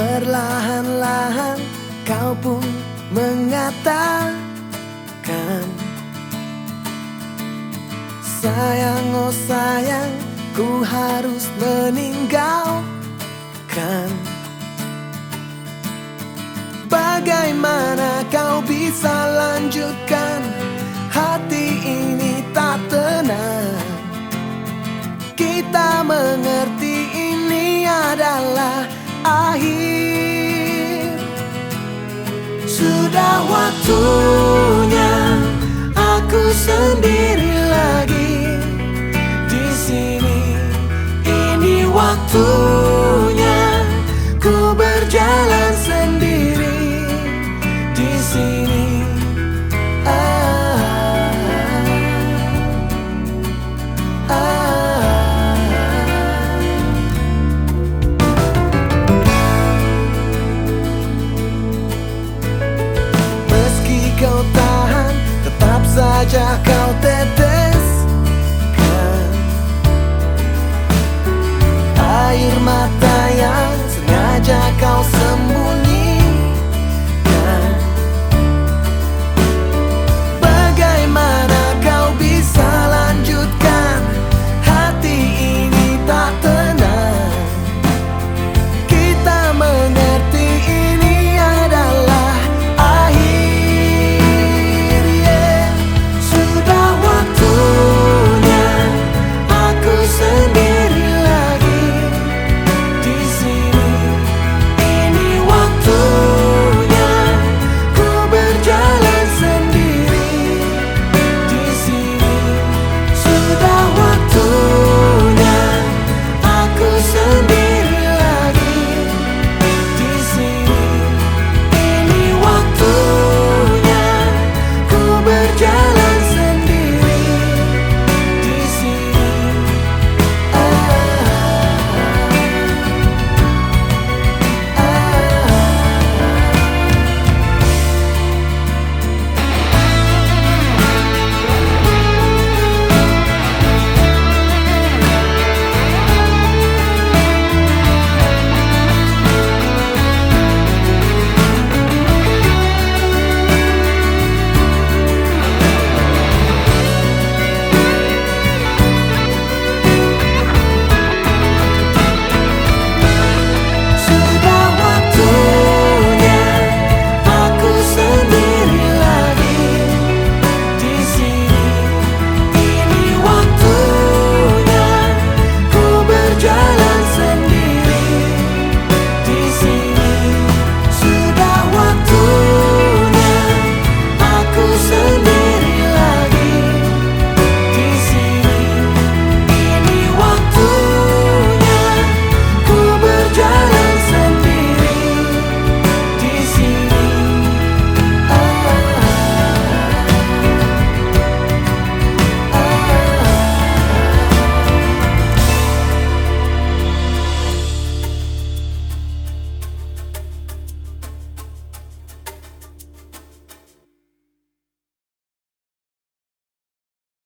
Perlahan-lahan kau pun mengatakan Sayang oh sayang ku harus meninggalkan waktunya ku berjalan sendiri di sini ah, ah. Meski kau tahan Tetap saja kau tetap